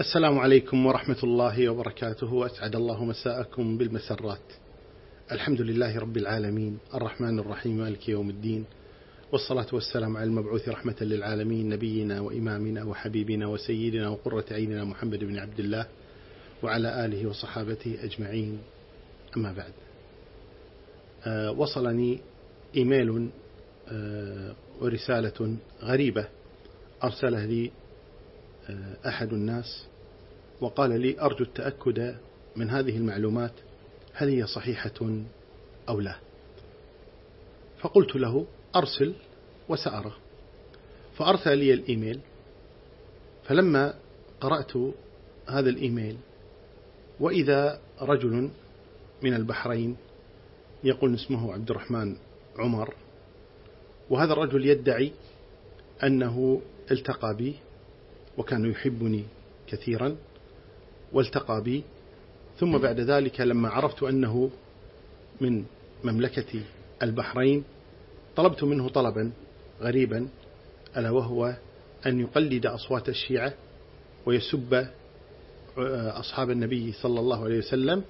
السلام عليكم ورحمة الله وبركاته. وأسعد الله مساءكم بالمسرات. الحمد لله رب العالمين. الرحمن الرحيم. مالك يوم الدين. والصلاة والسلام على المبعوث رحمة للعالمين. نبينا وإمامنا وحبيبنا وسيدنا وقرة عيننا محمد بن عبد الله وعلى آله وصحابته أجمعين. أما بعد. أه وصلني إيميل أه ورسالة غريبة أرسلها لي أه أحد الناس. وقال لي أرجو التأكد من هذه المعلومات هل هي صحيحة أو لا. فقلت له أرسل وسأرى. فأرسل لي الإيميل. فلما قرأت هذا الإيميل وإذا رجل من البحرين يقول اسمه عبد الرحمن عمر وهذا الرجل يدعي أنه التقى بي وكان يحبني كثيرا والتقى بي. ثم بعد ذلك لما عرفت أنه من مملكة البحرين طلبت منه طلبا غريبا ألا وهو أن يقلد أصوات الشيعة ويسب أصحاب النبي صلى الله عليه وسلم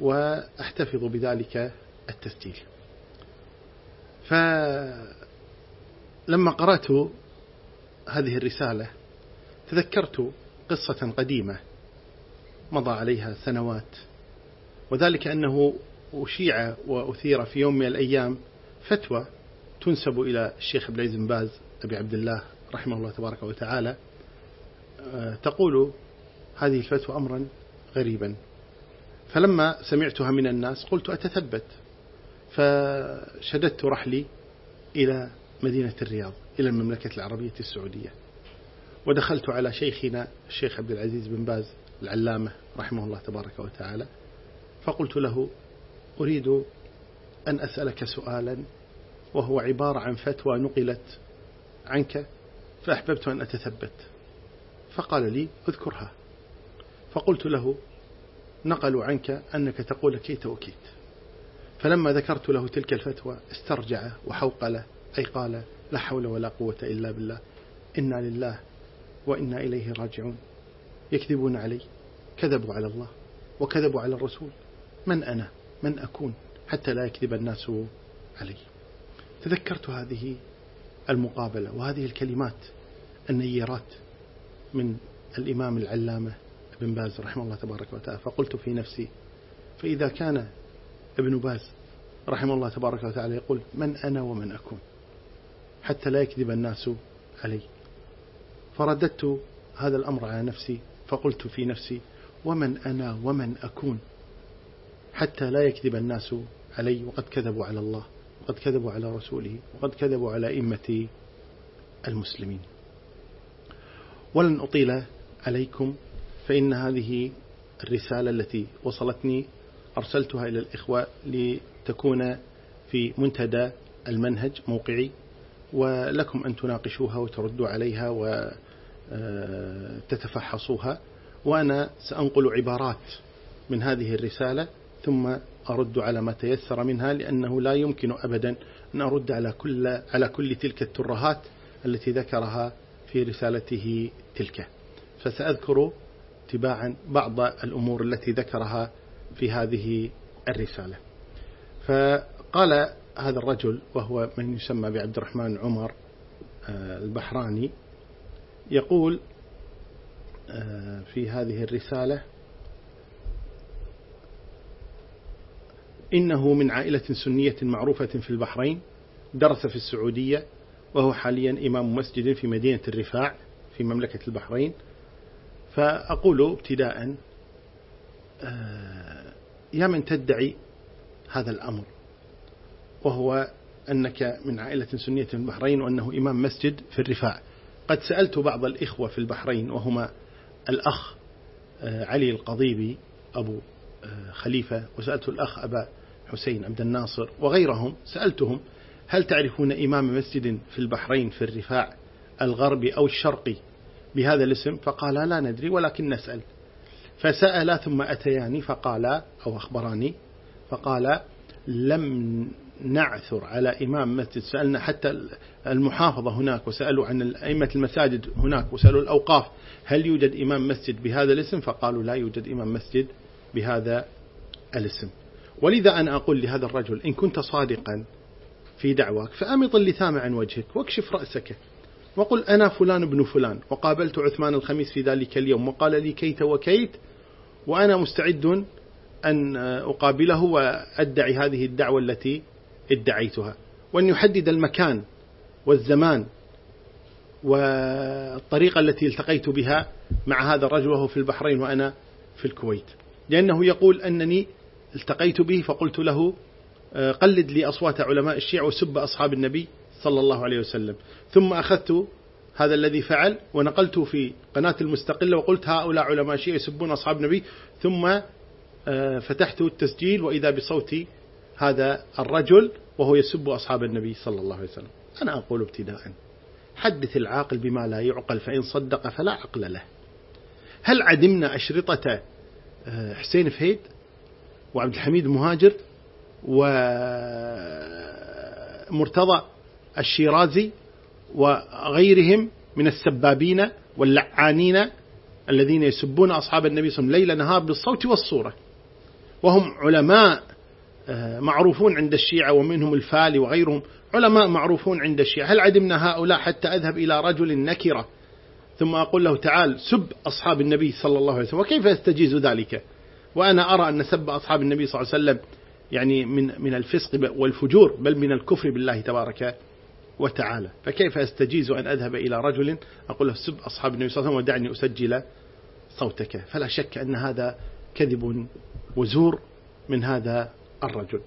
وأحتفظ بذلك التسجيل. فلما قرأت هذه الرسالة تذكرت قصة قديمة مضى عليها سنوات. وذلك أنه أشيع وأثير في يوم من الأيام فتوى تنسب إلى الشيخ عبد العزيز بن باز أبي عبد الله رحمه الله تبارك وتعالى. تقول هذه الفتوى أمرا غريبا. فلما سمعتها من الناس قلت أتثبت. فشددت رحلي إلى مدينة الرياض إلى المملكة العربية السعودية. ودخلت على شيخنا الشيخ عبد العزيز بن باز العلامة رحمه الله تبارك وتعالى فقلت له أريد أن أسألك سؤالا وهو عبارة عن فتوى نقلت عنك فأحببت أن أتثبت. فقال لي اذكرها. فقلت له نقلوا عنك أنك تقول كيت وكيت. فلما ذكرت له تلك الفتوى استرجع وحوقل أي قال لا حول ولا قوة إلا بالله إنا لله وإنا إليه راجعون. يكذبون علي. كذبوا على الله وكذبوا على الرسول. من أنا؟ من أكون حتى لا يكذب الناس علي؟ تذكرت هذه المقابلة وهذه الكلمات النيرات من الإمام العلامة ابن باز رحمه الله تبارك وتعالى. فقلت في نفسي فإذا كان ابن باز رحمه الله تبارك وتعالى يقول من أنا ومن أكون حتى لا يكذب الناس علي فرددت هذا الأمر على نفسي فقلت في نفسي ومن أنا ومن أكون؟ حتى لا يكذب الناس علي وقد كذبوا على الله وقد كذبوا على رسوله وقد كذبوا على إمة المسلمين. ولن أطيل عليكم فإن هذه الرسالة التي وصلتني أرسلتها إلى الإخوة لتكون في منتدى المنهج موقعي ولكم أن تناقشوها وتردوا عليها وتتفحصوها وأنا سأنقل عبارات من هذه الرسالة ثم أرد على ما تيسر منها لأنه لا يمكن أبدا أن أرد على كل, على كل تلك الترهات التي ذكرها في رسالته تلك. فسأذكر تباعا بعض الأمور التي ذكرها في هذه الرسالة. فقال هذا الرجل وهو من يسمى بعبد الرحمن عمر البحراني يقول في هذه الرسالة إنه من عائلة سنية معروفة في البحرين درس في السعودية وهو حاليا إمام مسجد في مدينة الرفاع في مملكة البحرين. فأقول ابتداء يا من تدعي هذا الأمر وهو أنك من عائلة سنية في البحرين وأنه إمام مسجد في الرفاع. قد سألت بعض الإخوة في البحرين وهما الأخ علي القضيبي أبو خليفة وسألت الأخ أبا حسين عبد الناصر وغيرهم سألتهم هل تعرفون إمام مسجد في البحرين في الرفاع الغربي أو الشرقي بهذا الاسم؟ فقال لا ندري ولكن نسأل. فسأل ثم أتياني فقال أو أخبراني فقال لم نعثر على إمام مسجد. سألنا حتى المحافظة هناك وسألوا عن أئمة المساجد هناك وسألوا الأوقاف هل يوجد إمام مسجد بهذا الاسم؟ فقالوا لا يوجد إمام مسجد بهذا الاسم. ولذا أنا أقول لهذا الرجل إن كنت صادقا في دعواك فأمط اللثام عن وجهك واكشف رأسك وقل أنا فلان ابن فلان وقابلت عثمان الخميس في ذلك اليوم وقال لي كيت وكيت وأنا مستعد أن أقابله وأدعي هذه الدعوة التي ادعيتها وأن يحدد المكان والزمان والطريقة التي التقيت بها مع هذا الرجل وهو في البحرين وأنا في الكويت. لأنه يقول أنني التقيت به فقلت له آه، قلد لي أصوات علماء الشيعة وسب أصحاب النبي صلى الله عليه وسلم. ثم أخذت هذا الذي فعل ونقلته في قناة المستقلة وقلت هؤلاء علماء الشيعة يسبون أصحاب النبي. ثم آه، فتحت التسجيل وإذا بصوت هذا الرجل وهو يسب أصحاب النبي صلى الله عليه وسلم. أنا أقول ابتداء حدث العاقل بما لا يعقل فإن صدق فلا عقل له. هل عدمنا أشرطة آه، حسين فهيد وعبد الحميد مهاجر ومرتضى الشيرازي وغيرهم من السبابين واللعانين الذين يسبون أصحاب النبي صلى الله عليه وسلم ليل نهار بالصوت والصورة وهم علماء معروفون عند الشيعة ومنهم الفالي وغيرهم. علماء معروفون عند الشيعة. هل عدمنا هؤلاء حتى أذهب إلى رجل نكرة؟ ثم أقول له تعال سب أصحاب النبي صلى الله عليه وسلم. وكيف يستجيز ذلك؟ وأنا أرى أن سب أصحاب النبي صلى الله عليه وسلم يعني من من الفسق والفجور بل من الكفر بالله تبارك وتعالى. فكيف أستجيز أن أذهب إلى رجل أقول له سب أصحاب النبي صلى الله عليه وسلم ودعني أسجل صوتك؟ فلا شك أن هذا كذب وزور من هذا الرجل.